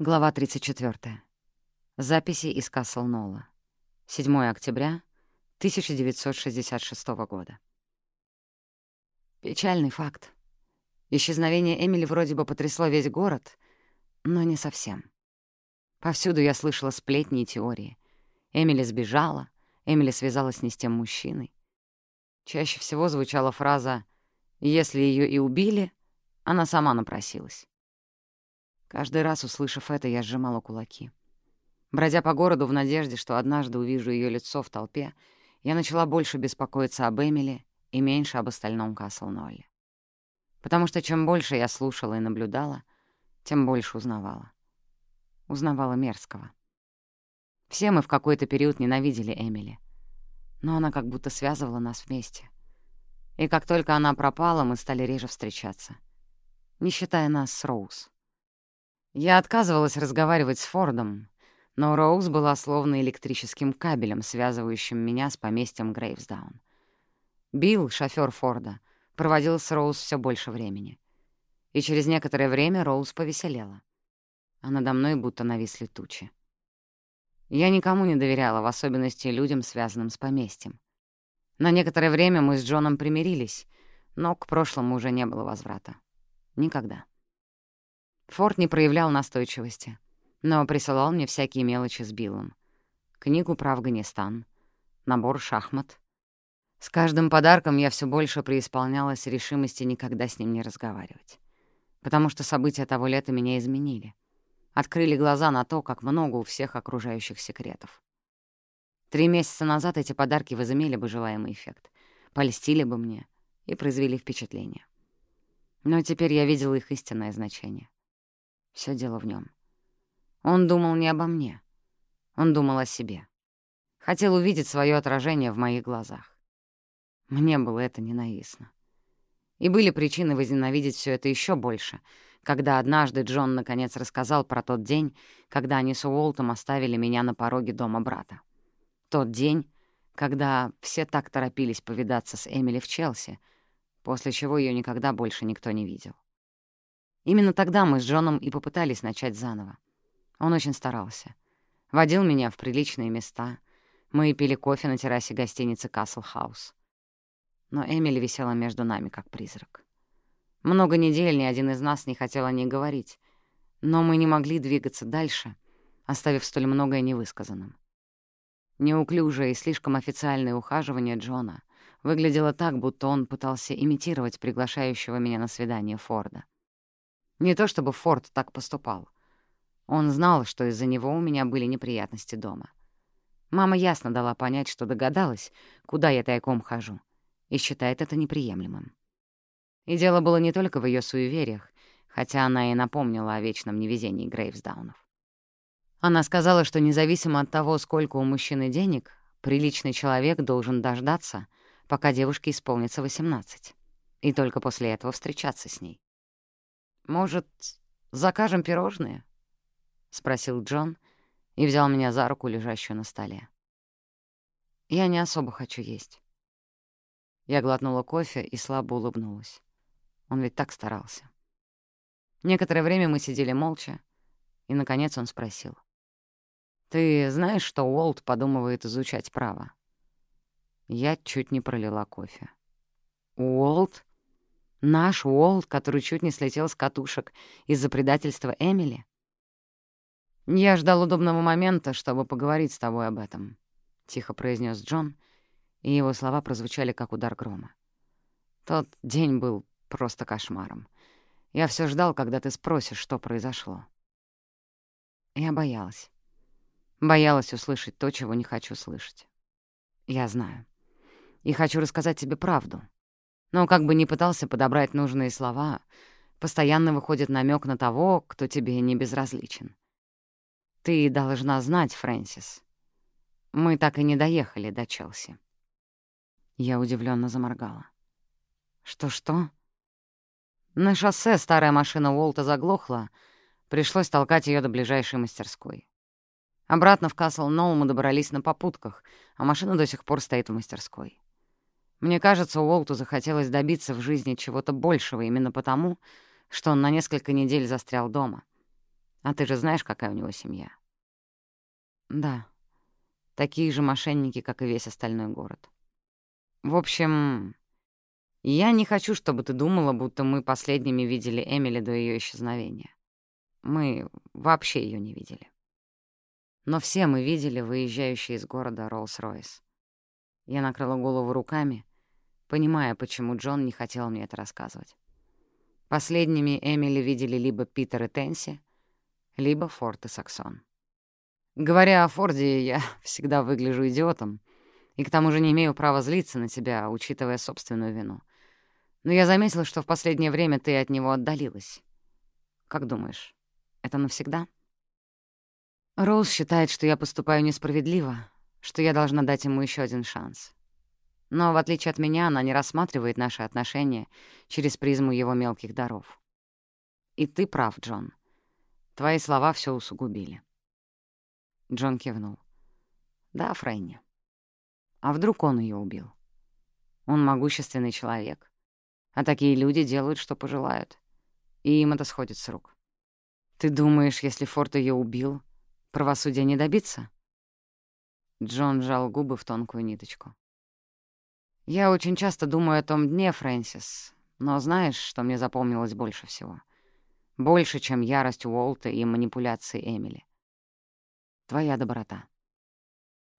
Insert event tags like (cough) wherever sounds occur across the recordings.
Глава 34. Записи из Касл-Нола. 7 октября 1966 года. Печальный факт. Исчезновение Эмили вроде бы потрясло весь город, но не совсем. Повсюду я слышала сплетни и теории. Эмили сбежала, Эмили связалась не с тем мужчиной. Чаще всего звучала фраза «Если ее и убили, она сама напросилась». Каждый раз, услышав это, я сжимала кулаки. Бродя по городу в надежде, что однажды увижу ее лицо в толпе, я начала больше беспокоиться об Эмили и меньше об остальном Касл-Нолле. Потому что чем больше я слушала и наблюдала, тем больше узнавала. Узнавала мерзкого. Все мы в какой-то период ненавидели Эмили, но она как будто связывала нас вместе. И как только она пропала, мы стали реже встречаться, не считая нас с Роуз. Я отказывалась разговаривать с Фордом, но Роуз была словно электрическим кабелем, связывающим меня с поместьем Грейвсдаун. Билл, шофёр Форда, проводил с Роуз все больше времени. И через некоторое время Роуз повеселела. А надо мной будто нависли тучи. Я никому не доверяла, в особенности людям, связанным с поместьем. На некоторое время мы с Джоном примирились, но к прошлому уже не было возврата. Никогда. Форд не проявлял настойчивости, но присылал мне всякие мелочи с Биллом. Книгу про Афганистан, набор шахмат. С каждым подарком я все больше преисполнялась решимости никогда с ним не разговаривать. Потому что события того лета меня изменили. Открыли глаза на то, как много у всех окружающих секретов. Три месяца назад эти подарки возымели бы желаемый эффект, польстили бы мне и произвели впечатление. Но теперь я видела их истинное значение. Все дело в нем. Он думал не обо мне. Он думал о себе. Хотел увидеть свое отражение в моих глазах. Мне было это ненавистно. И были причины возненавидеть все это еще больше, когда однажды Джон наконец рассказал про тот день, когда они с Уолтом оставили меня на пороге дома брата. Тот день, когда все так торопились повидаться с Эмили в Челси, после чего ее никогда больше никто не видел. Именно тогда мы с Джоном и попытались начать заново. Он очень старался. Водил меня в приличные места. Мы пили кофе на террасе гостиницы «Касл Хаус». Но Эмили висела между нами, как призрак. Много недель ни один из нас не хотел о ней говорить, но мы не могли двигаться дальше, оставив столь многое невысказанным. Неуклюжее и слишком официальное ухаживание Джона выглядело так, будто он пытался имитировать приглашающего меня на свидание Форда. Не то чтобы Форд так поступал. Он знал, что из-за него у меня были неприятности дома. Мама ясно дала понять, что догадалась, куда я тайком хожу, и считает это неприемлемым. И дело было не только в ее суевериях, хотя она и напомнила о вечном невезении Грейвсдаунов. Она сказала, что независимо от того, сколько у мужчины денег, приличный человек должен дождаться, пока девушке исполнится 18, и только после этого встречаться с ней. «Может, закажем пирожные?» — спросил Джон и взял меня за руку, лежащую на столе. «Я не особо хочу есть». Я глотнула кофе и слабо улыбнулась. Он ведь так старался. Некоторое время мы сидели молча, и, наконец, он спросил. «Ты знаешь, что Уолт подумывает изучать право?» Я чуть не пролила кофе. «Уолт?» Наш Уолт, который чуть не слетел с катушек из-за предательства Эмили? «Я ждал удобного момента, чтобы поговорить с тобой об этом», — тихо произнес Джон, и его слова прозвучали как удар грома. «Тот день был просто кошмаром. Я все ждал, когда ты спросишь, что произошло». Я боялась. Боялась услышать то, чего не хочу слышать. Я знаю. И хочу рассказать тебе правду, но как бы ни пытался подобрать нужные слова, постоянно выходит намек на того, кто тебе не безразличен. Ты должна знать, Фрэнсис. Мы так и не доехали до Челси. Я удивленно заморгала. Что-что? На шоссе старая машина Уолта заглохла, пришлось толкать ее до ближайшей мастерской. Обратно в Касл-Ноу мы добрались на попутках, а машина до сих пор стоит в мастерской. Мне кажется, Уолту захотелось добиться в жизни чего-то большего именно потому, что он на несколько недель застрял дома. А ты же знаешь, какая у него семья? Да, такие же мошенники, как и весь остальной город. В общем, я не хочу, чтобы ты думала, будто мы последними видели Эмили до ее исчезновения. Мы вообще ее не видели. Но все мы видели выезжающий из города Роллс-Ройс. Я накрыла голову руками, понимая, почему Джон не хотел мне это рассказывать. Последними Эмили видели либо Питер и Тенси, либо Форд и Саксон. Говоря о Форде, я (laughs) всегда выгляжу идиотом, и к тому же не имею права злиться на тебя, учитывая собственную вину. Но я заметила, что в последнее время ты от него отдалилась. Как думаешь, это навсегда? Роуз считает, что я поступаю несправедливо, что я должна дать ему еще один шанс. Но, в отличие от меня, она не рассматривает наши отношения через призму его мелких даров. И ты прав, Джон. Твои слова все усугубили. Джон кивнул. Да, Фрэнни. А вдруг он ее убил? Он могущественный человек. А такие люди делают, что пожелают. И им это сходит с рук. Ты думаешь, если Форд ее убил, правосудия не добиться? Джон сжал губы в тонкую ниточку. «Я очень часто думаю о том дне, Фрэнсис, но знаешь, что мне запомнилось больше всего? Больше, чем ярость Уолта и манипуляции Эмили. Твоя доброта.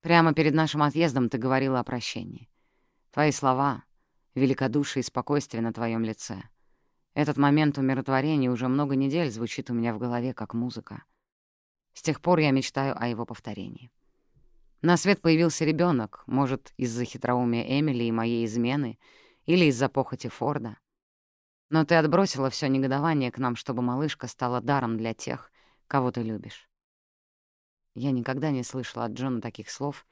Прямо перед нашим отъездом ты говорила о прощении. Твои слова, великодушие и спокойствие на твоем лице. Этот момент умиротворения уже много недель звучит у меня в голове как музыка. С тех пор я мечтаю о его повторении. На свет появился ребенок, может, из-за хитроумия Эмили и моей измены, или из-за похоти Форда. Но ты отбросила все негодование к нам, чтобы малышка стала даром для тех, кого ты любишь. Я никогда не слышала от Джона таких слов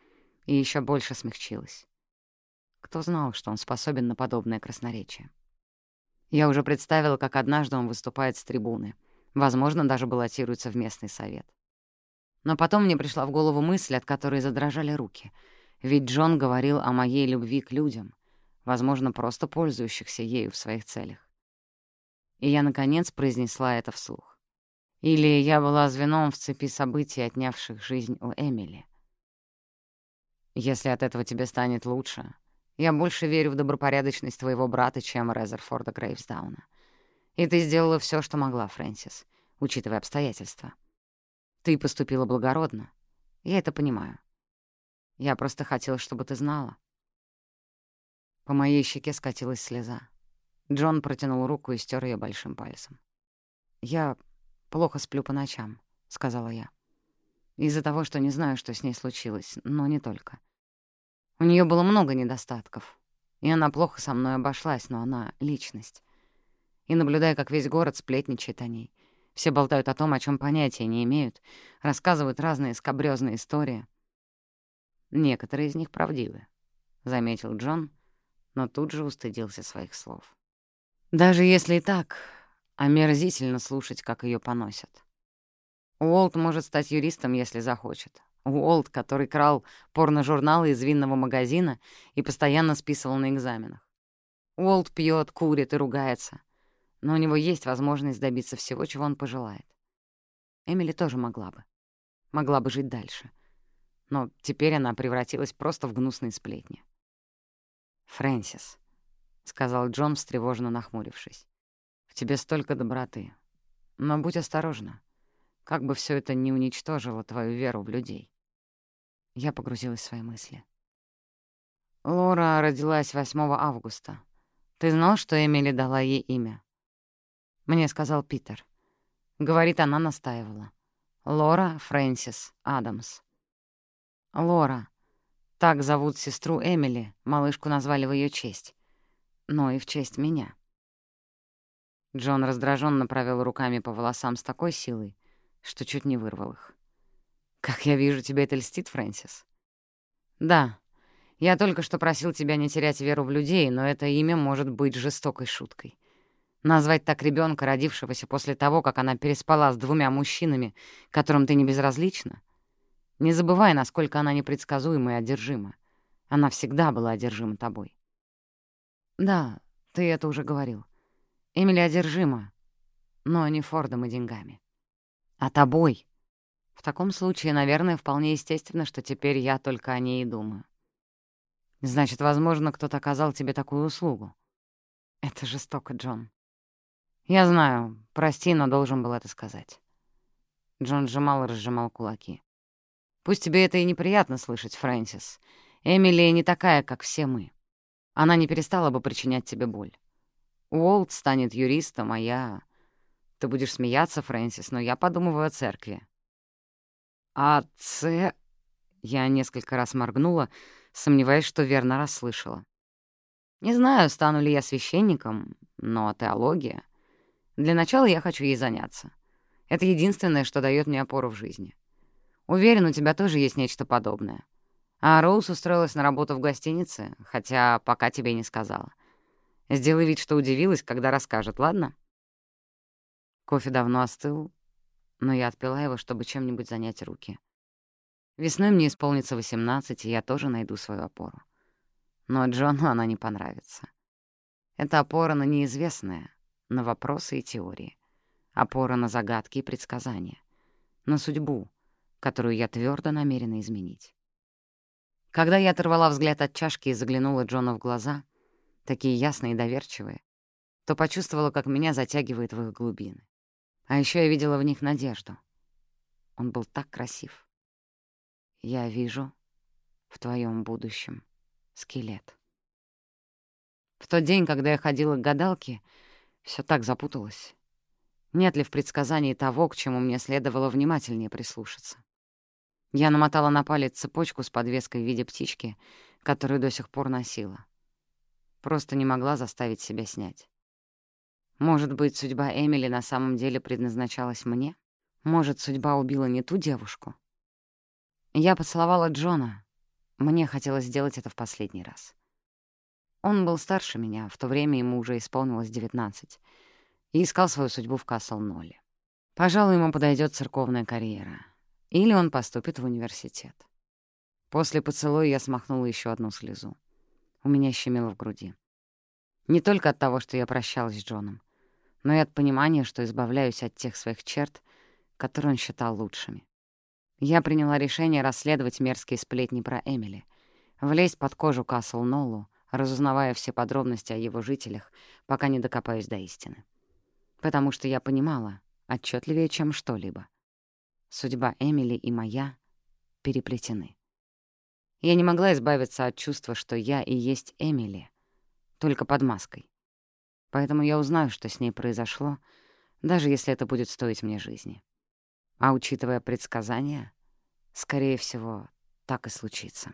и еще больше смягчилась. Кто знал, что он способен на подобное красноречие? Я уже представила, как однажды он выступает с трибуны, возможно, даже баллотируется в местный совет. Но потом мне пришла в голову мысль, от которой задрожали руки. Ведь Джон говорил о моей любви к людям, возможно, просто пользующихся ею в своих целях. И я, наконец, произнесла это вслух. Или я была звеном в цепи событий, отнявших жизнь у Эмили. Если от этого тебе станет лучше, я больше верю в добропорядочность твоего брата, чем Резерфорда Грейвсдауна. И ты сделала все, что могла, Фрэнсис, учитывая обстоятельства. Ты поступила благородно. Я это понимаю. Я просто хотела, чтобы ты знала. По моей щеке скатилась слеза. Джон протянул руку и стер ее большим пальцем. «Я плохо сплю по ночам», — сказала я. «Из-за того, что не знаю, что с ней случилось, но не только. У нее было много недостатков, и она плохо со мной обошлась, но она — личность. И наблюдая, как весь город сплетничает о ней, все болтают о том, о чем понятия не имеют, рассказывают разные скабрёзные истории. Некоторые из них правдивы, — заметил Джон, но тут же устыдился своих слов. Даже если и так, омерзительно слушать, как ее поносят. Уолт может стать юристом, если захочет. Уолт, который крал порно-журналы из винного магазина и постоянно списывал на экзаменах. Уолт пьет, курит и ругается но у него есть возможность добиться всего, чего он пожелает. Эмили тоже могла бы. Могла бы жить дальше. Но теперь она превратилась просто в гнусные сплетни. «Фрэнсис», — сказал Джон, встревоженно нахмурившись, — «в тебе столько доброты. Но будь осторожна, как бы все это не уничтожило твою веру в людей». Я погрузилась в свои мысли. Лора родилась 8 августа. Ты знал, что Эмили дала ей имя? Мне сказал Питер. Говорит, она настаивала. Лора Фрэнсис Адамс. Лора. Так зовут сестру Эмили, малышку назвали в ее честь. Но и в честь меня. Джон раздраженно провел руками по волосам с такой силой, что чуть не вырвал их. «Как я вижу, тебе это льстит, Фрэнсис?» «Да. Я только что просил тебя не терять веру в людей, но это имя может быть жестокой шуткой. Назвать так ребенка, родившегося после того, как она переспала с двумя мужчинами, которым ты не безразлична? Не забывай, насколько она непредсказуема и одержима. Она всегда была одержима тобой. Да, ты это уже говорил. Эмили одержима, но не Фордом и деньгами. А тобой. В таком случае, наверное, вполне естественно, что теперь я только о ней и думаю. Значит, возможно, кто-то оказал тебе такую услугу. Это жестоко, Джон. Я знаю, прости, но должен был это сказать. Джон сжимал и разжимал кулаки. Пусть тебе это и неприятно слышать, Фрэнсис. Эмили не такая, как все мы. Она не перестала бы причинять тебе боль. Уолт станет юристом, а я... Ты будешь смеяться, Фрэнсис, но я подумываю о церкви. А це... Я несколько раз моргнула, сомневаясь, что верно расслышала. Не знаю, стану ли я священником, но теология... Для начала я хочу ей заняться. Это единственное, что дает мне опору в жизни. Уверен, у тебя тоже есть нечто подобное. А Роуз устроилась на работу в гостинице, хотя пока тебе не сказала. Сделай вид, что удивилась, когда расскажет, ладно? Кофе давно остыл, но я отпила его, чтобы чем-нибудь занять руки. Весной мне исполнится 18, и я тоже найду свою опору. Но Джону она не понравится. Это опора на неизвестное, на вопросы и теории. Опора на загадки и предсказания. На судьбу, которую я твердо намерена изменить. Когда я оторвала взгляд от чашки и заглянула Джону в глаза, такие ясные и доверчивые, то почувствовала, как меня затягивает в их глубины. А еще я видела в них надежду. Он был так красив. Я вижу в твоем будущем скелет. В тот день, когда я ходила к гадалке, все так запуталось. Нет ли в предсказании того, к чему мне следовало внимательнее прислушаться? Я намотала на палец цепочку с подвеской в виде птички, которую до сих пор носила. Просто не могла заставить себя снять. Может быть, судьба Эмили на самом деле предназначалась мне? Может, судьба убила не ту девушку? Я поцеловала Джона. Мне хотелось сделать это в последний раз. Он был старше меня, в то время ему уже исполнилось 19, и искал свою судьбу в Касл-Нолле. Пожалуй, ему подойдет церковная карьера. Или он поступит в университет. После поцелуя я смахнула еще одну слезу. У меня щемило в груди. Не только от того, что я прощалась с Джоном, но и от понимания, что избавляюсь от тех своих черт, которые он считал лучшими. Я приняла решение расследовать мерзкие сплетни про Эмили, влезть под кожу Касл Ноллу, разузнавая все подробности о его жителях, пока не докопаюсь до истины. Потому что я понимала, отчетливее, чем что-либо — Судьба Эмили и моя переплетены. Я не могла избавиться от чувства, что я и есть Эмили, только под маской. Поэтому я узнаю, что с ней произошло, даже если это будет стоить мне жизни. А учитывая предсказания, скорее всего, так и случится.